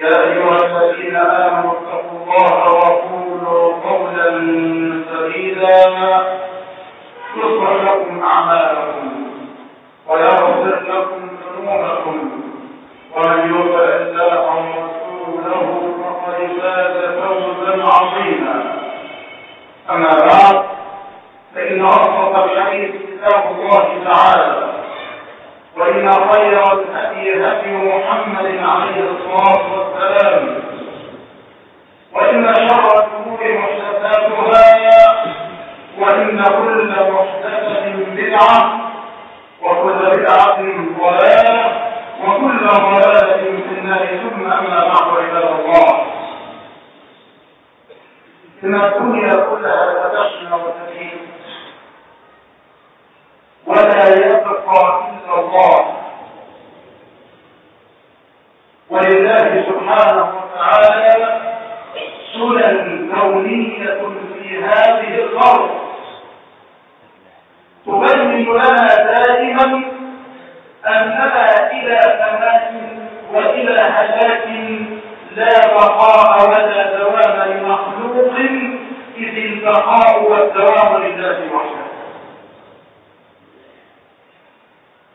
يا أيها الذين آمنوا اتقوا الله وقولوا قولا سديدا يصلح لكم أعمالكم ويغفر لكم ذنوبكم ومن يطع الله ورسوله فقد فاز فوزا عظيما. أما بعد أصدق الحديث كتاب الله تعالى وإن خير هدي محمد عليه الصلاة والسلام. وإن شر الأمور محدثاتها وإن كل محدثة بدعة وكل بدعة ضلالة وكل ضلالة في النار. ثم أما بعد عباد الله. إن الدنيا كلها تدشن وتفيد ولا يبقى إلا الله. ولله سبحانه وتعالى سنن كونية في هذه الأرض تبين لنا دائما أننا إلى فناء وإلى هلاك لا بقاء ولا دوام لمخلوق إذ البقاء والدوام لله وحده.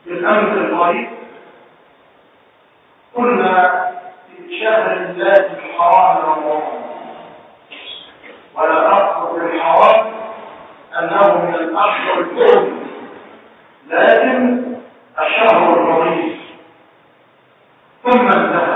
بالأمس القريب كنا في شهر الله الحرام رمضان. ولا أخذ بالحرام أنه من الأشهر الحرم لكن الشهر الرئيس ثم انتهى.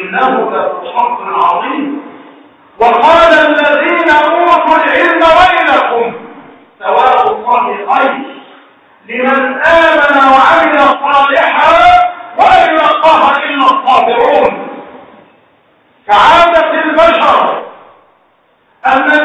إنه لحق عظيم. وقال الذين أوتوا العلم ويلكم ثواب الله خير لمن آمن وعمل صالحا ولا يلقاها إلا الصابرون. كعادة البشر أن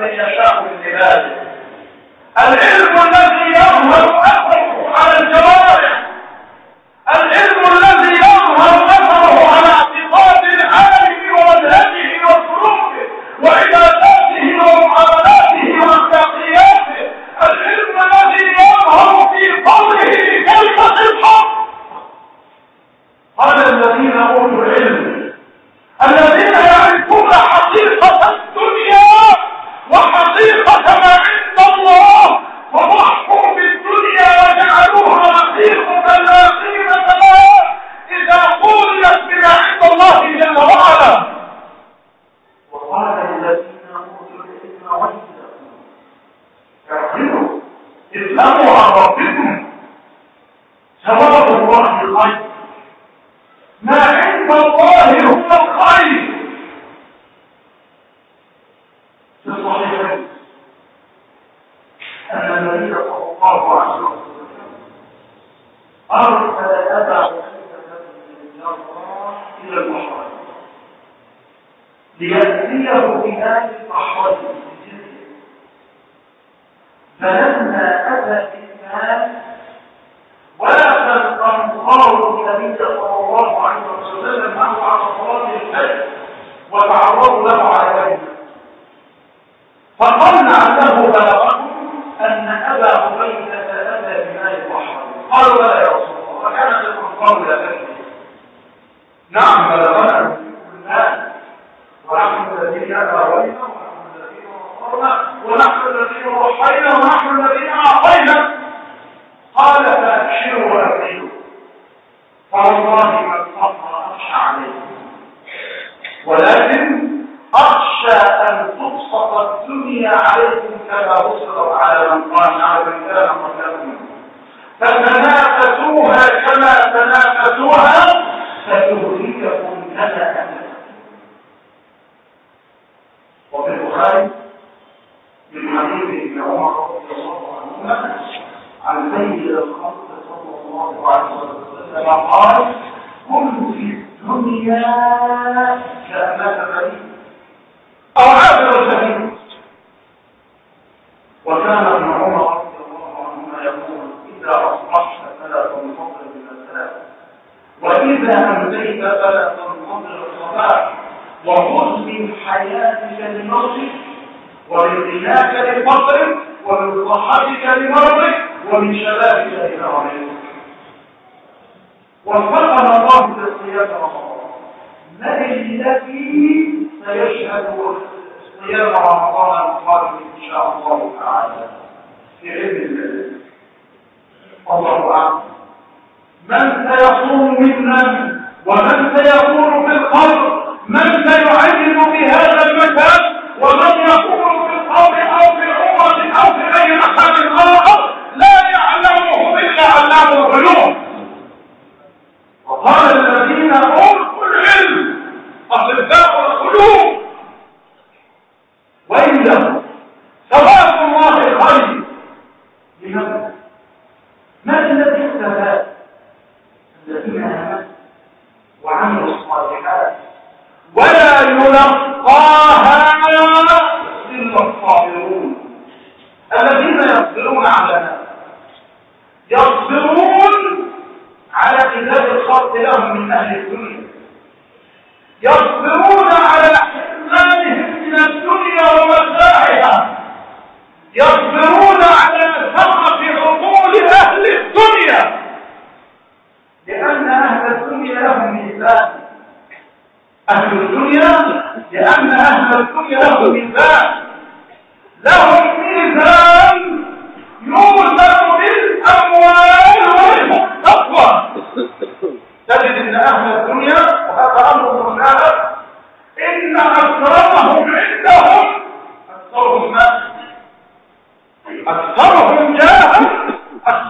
يشاء من عباده. العلم الذي يظهر أكثر على الجواب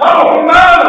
Arrumado!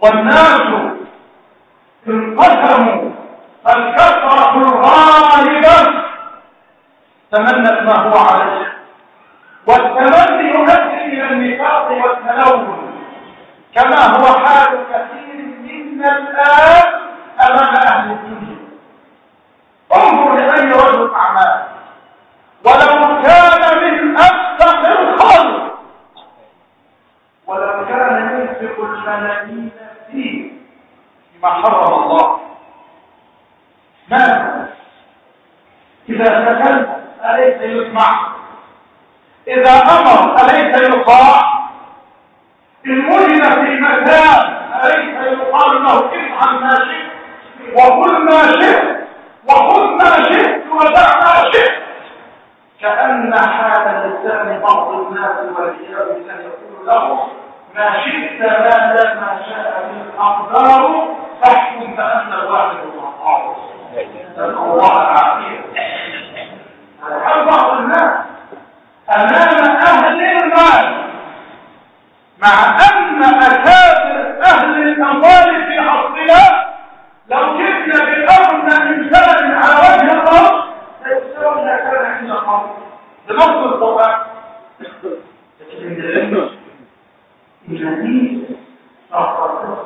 والناس انقسموا الكثرة الغالبة تمنت ما هو عليه. والتمني يؤدي إلى النفاق والتلون كما هو حال كثير منا الآن أمام أهل الدنيا ما حرم الله. ماذا؟ إذا تكلم أليس يسمع؟ إذا أمر أليس يطاع؟ إن وجد في مكان أليس يقال له افعل ما شئت. وقل ما شئت وخذ ما شئت ودع ما شئت. كأن حال لسان بعض الناس والعياذ بالله يقول له ما شئت ما ما شاء من الأقدار فاحكم فأنت الواحد الوهاب نسأل الله العافية هذا بعض الناس أمام أهل المال مع أن أكابر أهل الأموال في عصرنا لو جبنا بأمر إنسان على وجه الأرض ليستوى كان عند القوم. بنص القرآن لكن الذي أخرجنا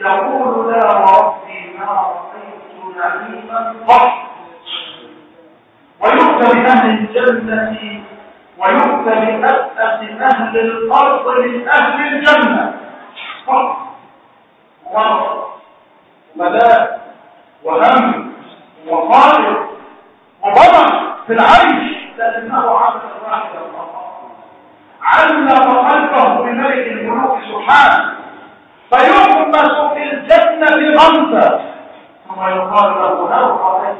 يقول لا ربي ما رأيت نعيما قط ويؤتى بأهل الجنة ويؤتى بأسأس أهل الأرض من أهل الجنة. فقط ومرض وبلاء وهم وخالق وضمن في العيش لأنه عبد واحد علق قلبه بملك الملوك سبحانه. فيغمس في الجنة غمسة ثم يقال له هل رأيت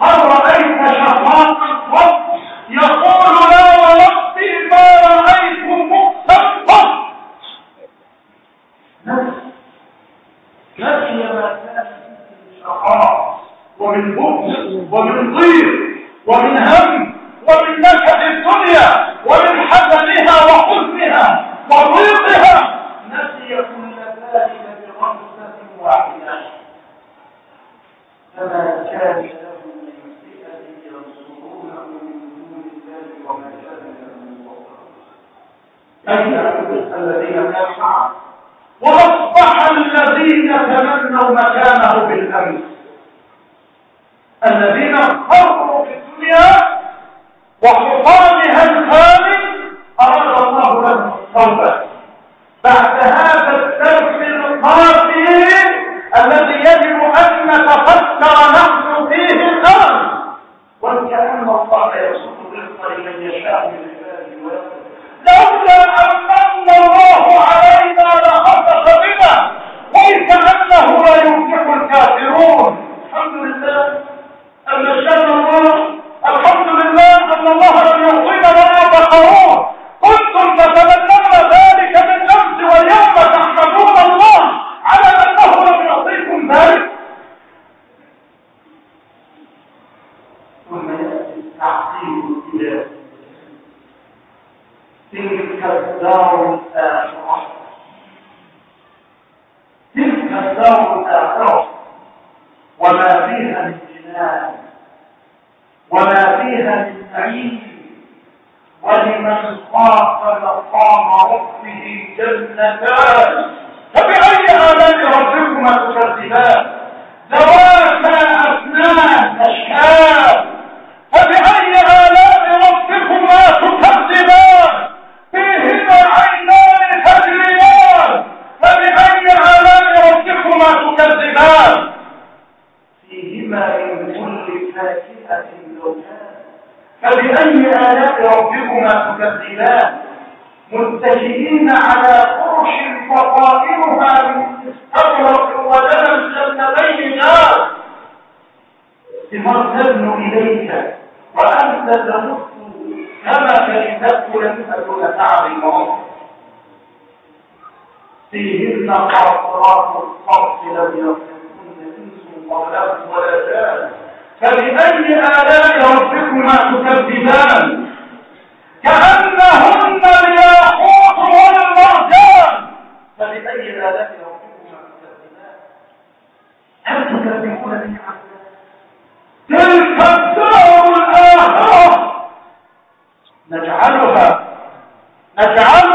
هل رأيت شفاق الرب؟ يقول لا وربي ما رأيت مؤتفا نفس نفس ما كان من شقاء ومن بؤس ومن ضيق ومن هم ومن نكد الدنيا ومن حزنها وحزنها وضيقها. نسي كل ذلك بخمسة واحدة. فما كان له من فئة ينصرونه من دون الله وما كان له من أين الذين كانوا وأصبح الذين تمنوا مكانه بالأمس. الذين خرجوا في الدنيا وحطامها الخامس أراد الله لهم التوبة الثمار تبنو إليك. وأنت تمت كما كلمتك لمثل لتعب الموت. فيهن قاصرات الصرف لم يصفن انس قبلهم ولا جان فبأي آلاء ربكما تكذبان؟ كأنهن الياقوت والمرجان فبأي آلاء ربكما تكذبان؟ هل تكذبون أتعامل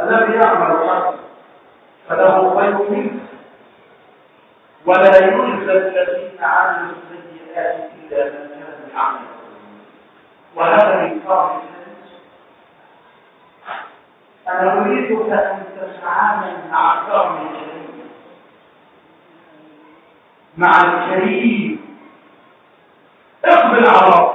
الذي يعمل الحق فله خير ولا الذين عملوا إلا من وهذا من أنا أريدك أن تتعامل مع كرم الكريم مع الكريم. اقبل على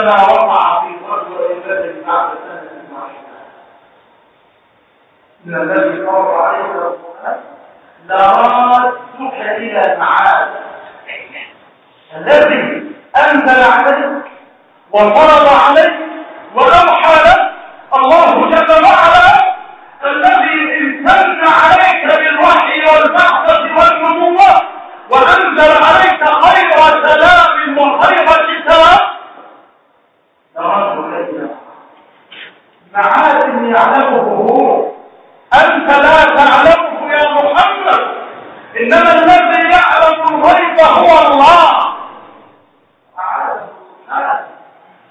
لما وقع في بعد سنة من الذي مر عليه القرآن إلى المعاد. الذي أنزل عليك وفرض عليك وأوحى لك الله جل وعلا يعلمه. أنت لا تعلمه يا محمد. إنما الذي يعلم الغيب هو الله.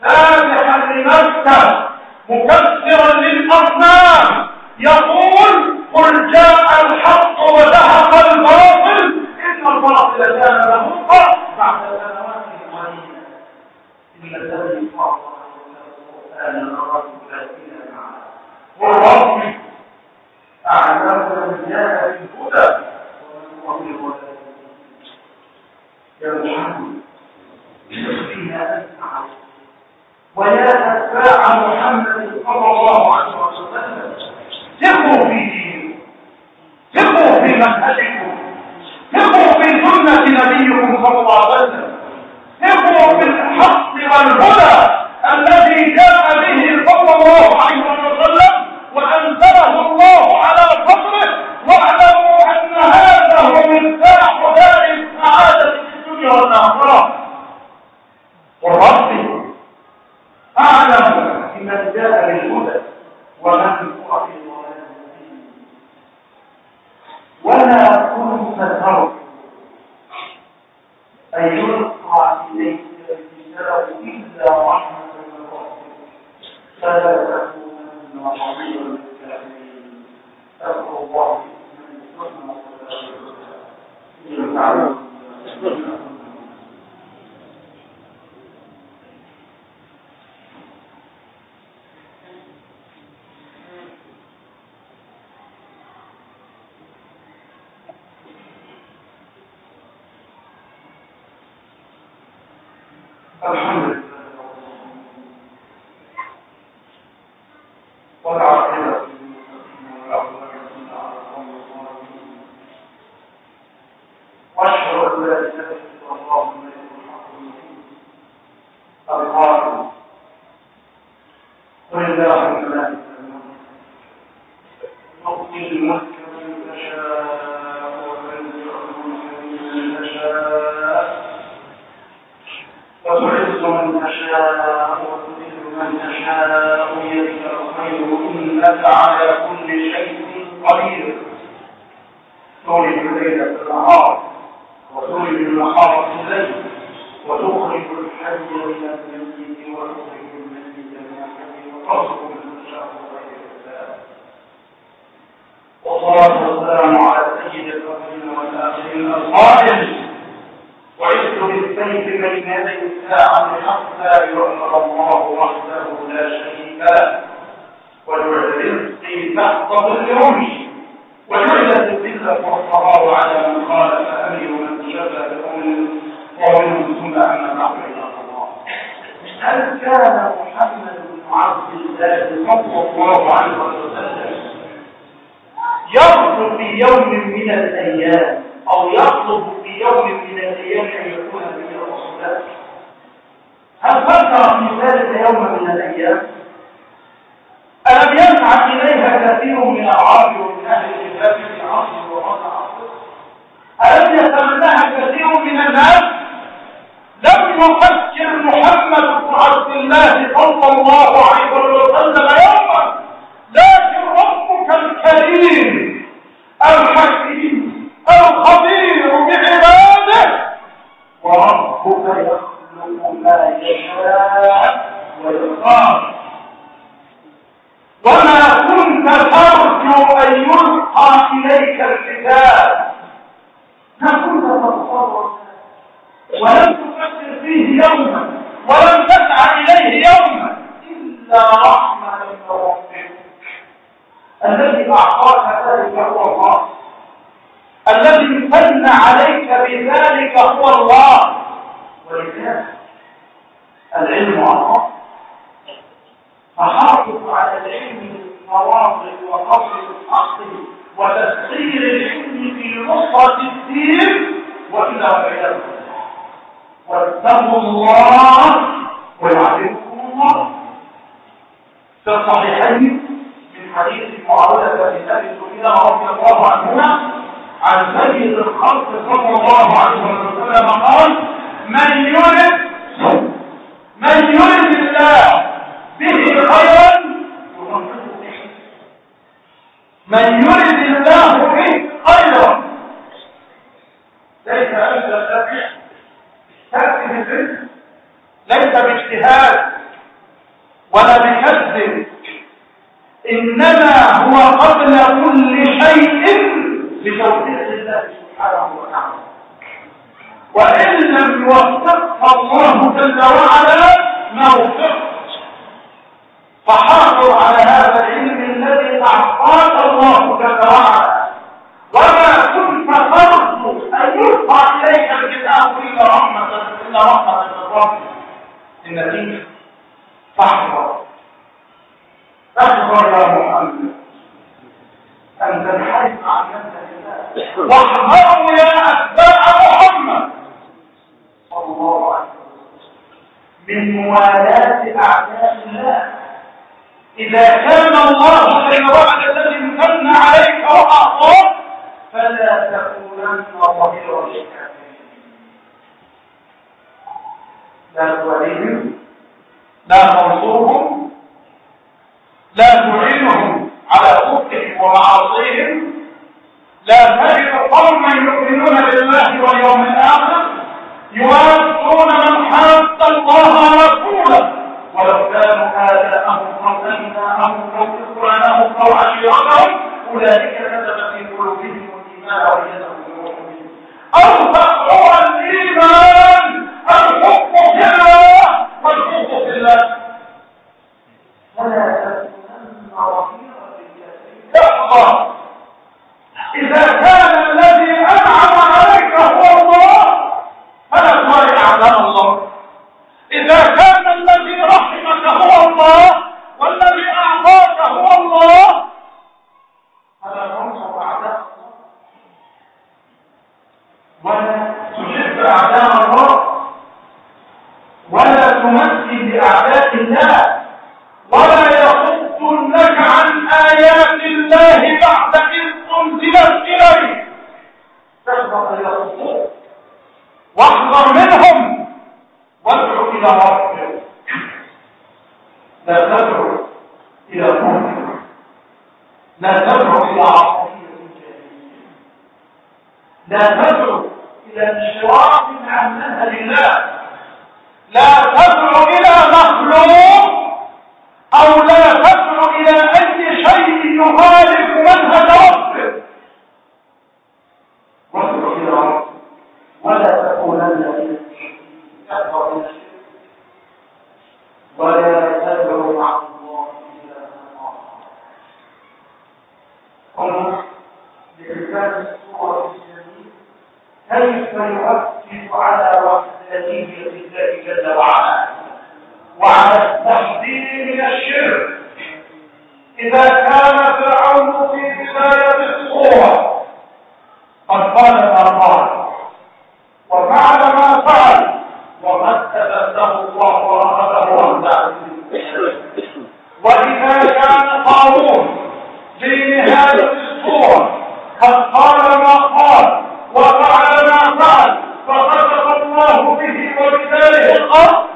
سامحا لنفسه مكسرا للأصنام. يقول قل جاء الحق وذهب الباطل. إن الباطل كان مهوقا بعد سنوات قليلة إن الذي قال أن الرجل والرب أعلمنا بنيانا الهدى ومن الهدى يا محمد فيها أسمع ويا أتباع محمد صلى الله عليه وسلم. ثقوا في دينكم. ثقوا في مذهبكم ثقوا في سنة نبيكم صلى الله عليه وسلم. ثقوا بالحق والهدى. الخير إنك على كل شيء قدير. تولد الليل في النهار وتولد النهار في الليل وتخرج الحي من الميت وتخرج الميت من الحي من تشاء بغير حساب والصلاة والسلام على سيد الأولين والآخرين القائل وعدت بالسيف بين يدي الساعة حتى يؤمر الله وحده لا شريك له. تحت ظل رمحي وجعلت الذلة والصغار على من خالف أمري ومن تشبه بقول ومنهم ثم بعد عباد الله. هل كان محمد بن عبد الله صلى الله عليه وسلم يرجو في يوم من الأيام أو يطلب في يوم من الأيام أن يكون من الرسولات هل فكر في ذلك يوم من الأيام؟ ألم يسعى إليها كثير من العرب ومن أهل الكتاب في عصر وغير عصر؟ ألم يتمناها كثير من الناس؟ لم يفكر محمد بن عبد الله صلى الله عليه وسلم يوما لكن ربك الكريم الحكيم الخبير بعباده. وربك يخلق ما يشاء ويختار وما كنت ترجو أن يلقى إليك الكتاب. ما كنت تتصور ولم تفكر فيه يوما ولم تسعى إليه يوما إلا رحمة من ربك. الذي أعطاك ذلك هو الله. الذي امتن عليك بذلك هو الله ولذلك العلم الله فحافظ على العلم بالمواقف وقصر الحق وتسخير العلم في نصرة الدين وإلى عباد واتقوا الله ويعلمكم الله. في الصحيحين من حديث معاوية بن أبي سفيان رضي الله عنهما عن سيد الخلق صلى الله عليه وسلم قال من يرد من يرد الله به خيرا من يرد الله به خيرا. ليس أنت تتبع تأتي بالرزق ليس باجتهاد ولا بكذب إنما هو قبل كل شيء بتوفيق الله سبحانه وتعالى. وإن لم يوفقها الله جل وعلا ما وفقت فحافظ وسجدت أعداء of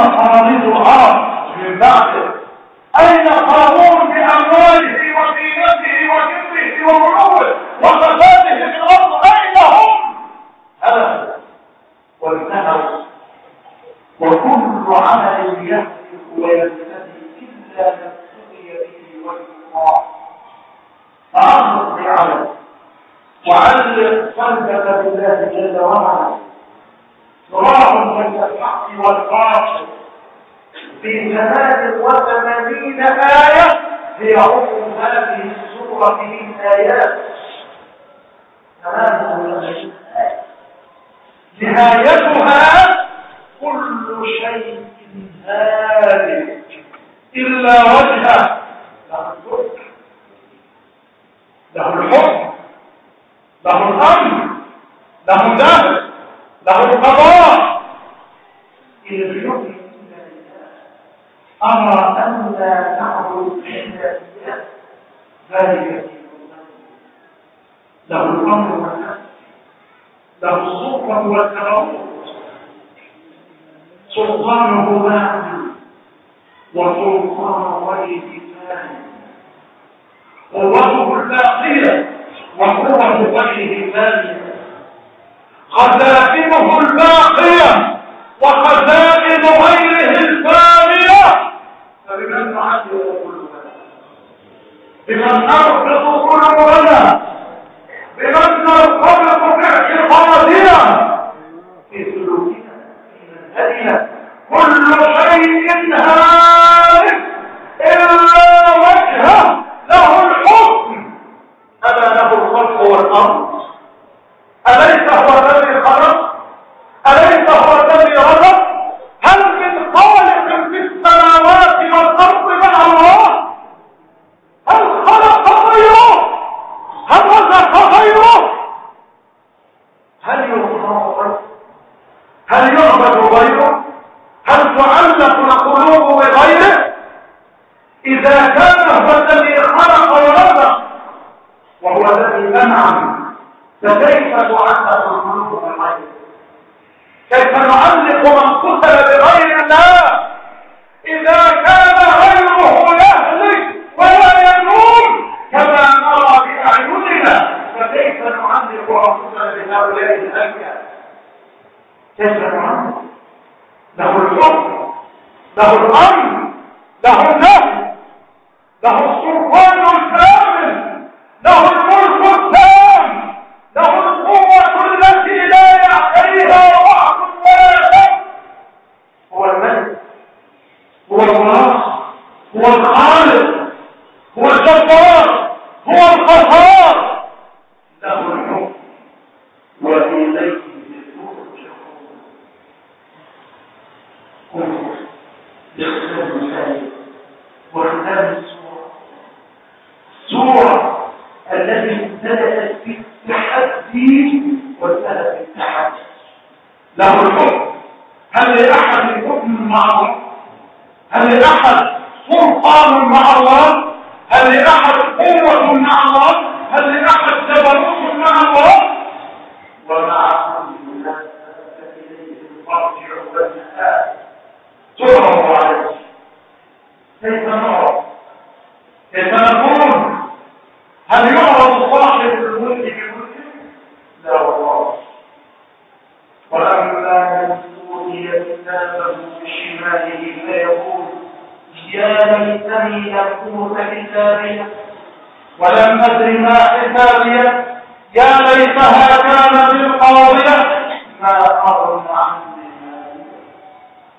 قوانين العرب من بعده. أين قارون بأمواله وزينته وجبره وغلوه وفساده في الأرض؟ أين هم؟ هذا وانتهوا وكل عمل يهلك وينتهي إلا ما سقي به وجه الله فاعرض بعمل وعلق قلبك بالله جل وعلا. levantamos los ojos una morada, levantamos oh, هو الخالق هو الجبار هو القهار له الحكم وإليه ترجعون باختلاف الآية واختلاف السورة السورة التي ابتدأت بالتحدي وانتهت بالتحدي له الحكم هل لأحد حكم مع الله هل لأحد سلطان مع الله هل لأحد قوة مع الله هل لأحد جبروت مع الله ومع كل الناس إليه المرجع والمآب تعرض عليه كيف نعرض كيف نكون هل يعرض صاحب الملك بملكه لا والله واما من اوتي كتابه بشماله فيقول يا ليتني لم اوت كتابيه ولم ادر ما حسابيه يا ليتها كانت القاضيه ما اغنى عني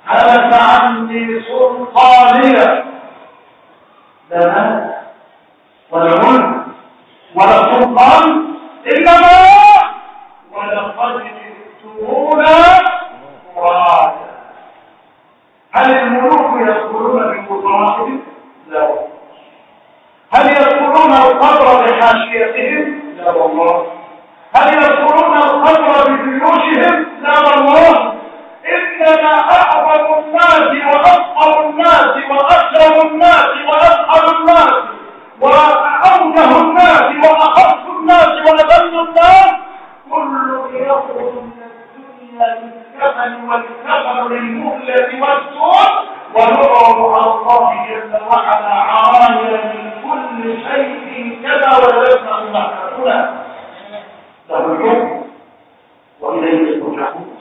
هلك عني سلطانيه لا مال ولا ملك ولا سلطان انما ولقد جئتمونا مرادا هل الملوك يدخلون بقدراتهم لا هل يدخلون بحاشيتهم لا والله هل يدخلون القبر بجيوشهم؟ لا والله إنما أعظم الناس واصغر الناس واكرم الناس وأسعد الناس واوجه الناس وأخف الناس وأذل الناس. كل يخرج من الدنيا للكفن والكفن للمهلة والسوء على الله جل وعلا عرايا من كل شيء. كما ولدنا المحكمة له الحكم وإليه ترجعون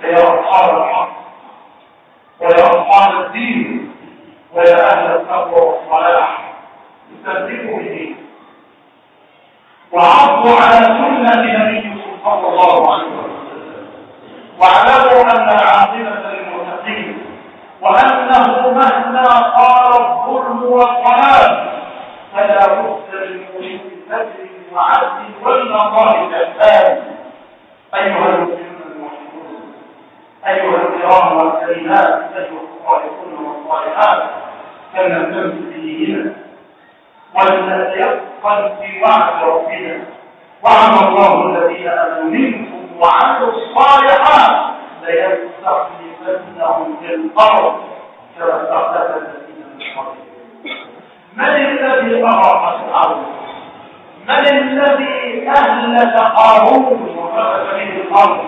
فيا اصحاب الحق. ويا اصحاب الدين. ويا أهل التقوى والصلاح. استمسكوا به وعضوا على سنة نبيكم صلى الله عليه وسلم. واعلموا أن العاقبة للمتقين. وأنه مهما قال الظلم والضلال. فلا بد للمريد بدر وعدل والنظام كالآن أيها المسلمون المحبون أيها الكرام والكريمات أيها الصالحون والصالحات كم نمتلك به هنا ولنتيقن في وعد ربنا. وعد الله الذين آمنوا منكم وعملوا الصالحات. ليستخلفنهم في الأرض كما استخلف الذين من قبلهم. من الذي أراق الأرض؟ من الذي أهلك قارون به الأرض؟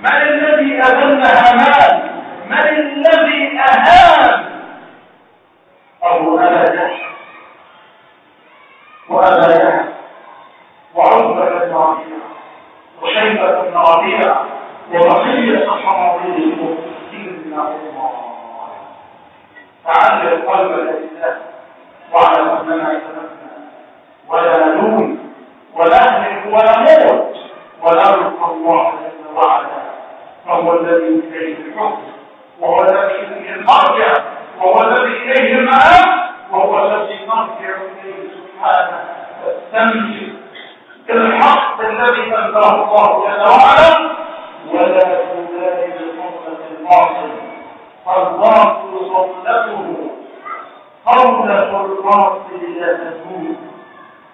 من الذي أذل هامان من الذي أهان؟ أبو أبا وأبا يحيى وعزة بن ربيعة وشيبة بن ربيعة وبقية الصحابيين إن الله تعلق القلب لله أننا يتمنى ولا نلوم ولا نهلك ولا نموت ولا الله جل وعلا. فهو الذي إليه الحكم وهو الذي إليه المرجع وهو الذي إليه المآب وهو الذي نرجع إليه سبحانه. تمشي الحق الذي أنزله الله جل وعلا ولا تبالي بصمة الباطل. فالباطل صمته قولة الباطل لا تزول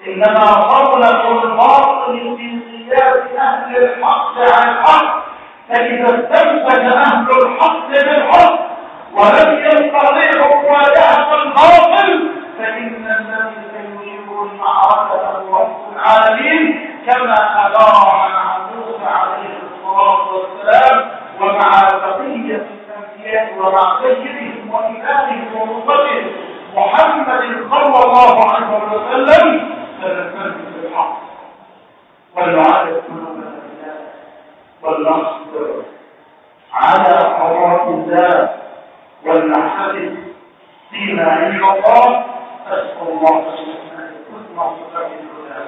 إنما قولة الباطل في انقياد أهل الحق عن الحق فإذا استمسك أهل الحق بالحق ولم يستطيعوا مواجهة الباطل فإن الذي سيجيب المعركة رب العالمين كما أدار مع موسى عليه الصلاة والسلام ومع بقية الأنبياء ومع سيدهم وإمامهم ورسلهم محمد صلى الله عليه وسلم فنستمسك بالحق. ونعرف قلوبنا ولنصبر على حرات الله ولنحتفل فيما عند الله أسأل الله سبحانه كل موقفات الهدى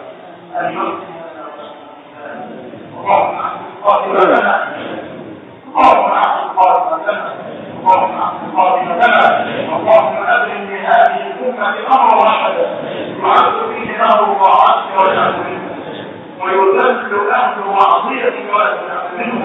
أن يرسل اللهم احسن خاتمتنا اللهم احسن خاتمتنا اللهم احسن خاتمتنا اللهم الامه أمر رشدا يعز فيه أهل طاعتك والامر ويذل أهل معصيتك ولا منه.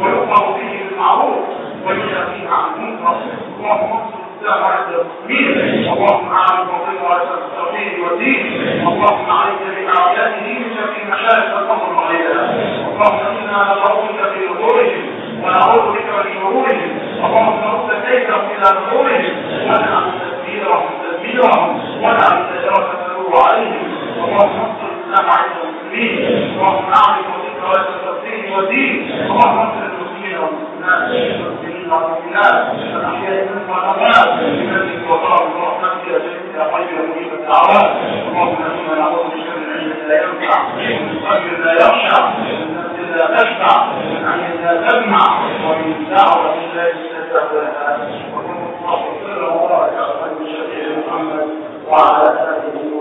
ويؤمر به بالمعروف. وينهى عن المنكر. اللهم انصر الاسلام عند المسلمين اللهم اعلم وطيب واسال التوحيد والدين. اللهم عليك باعداء دينك في مشارق الأمر وغيرها اللهم إنا نضربك في نحورهم ونعوذ بك من شرورهم. اللهم نرد كيدهم إلى نحورهم ونعم تدبيرهم يعظم ونعم عليهم اللهم انصر الاسلام على المسلمين اللهم اعلم وذكر التوحيد والدين اللهم انصر المسلمين والمسلمين والمؤمنات الاحياء منهم والاموات بمنك وكرم ورحمتك يا جميل يا حي يا مجيب الدعوات اللهم أنا نعوذ بك من علم لا ينفع ومن قلب لا يخشع ومن نفس لا تشفع ومن عين لا تجمع ومن دعوه لا يستجاب لها وعلى آله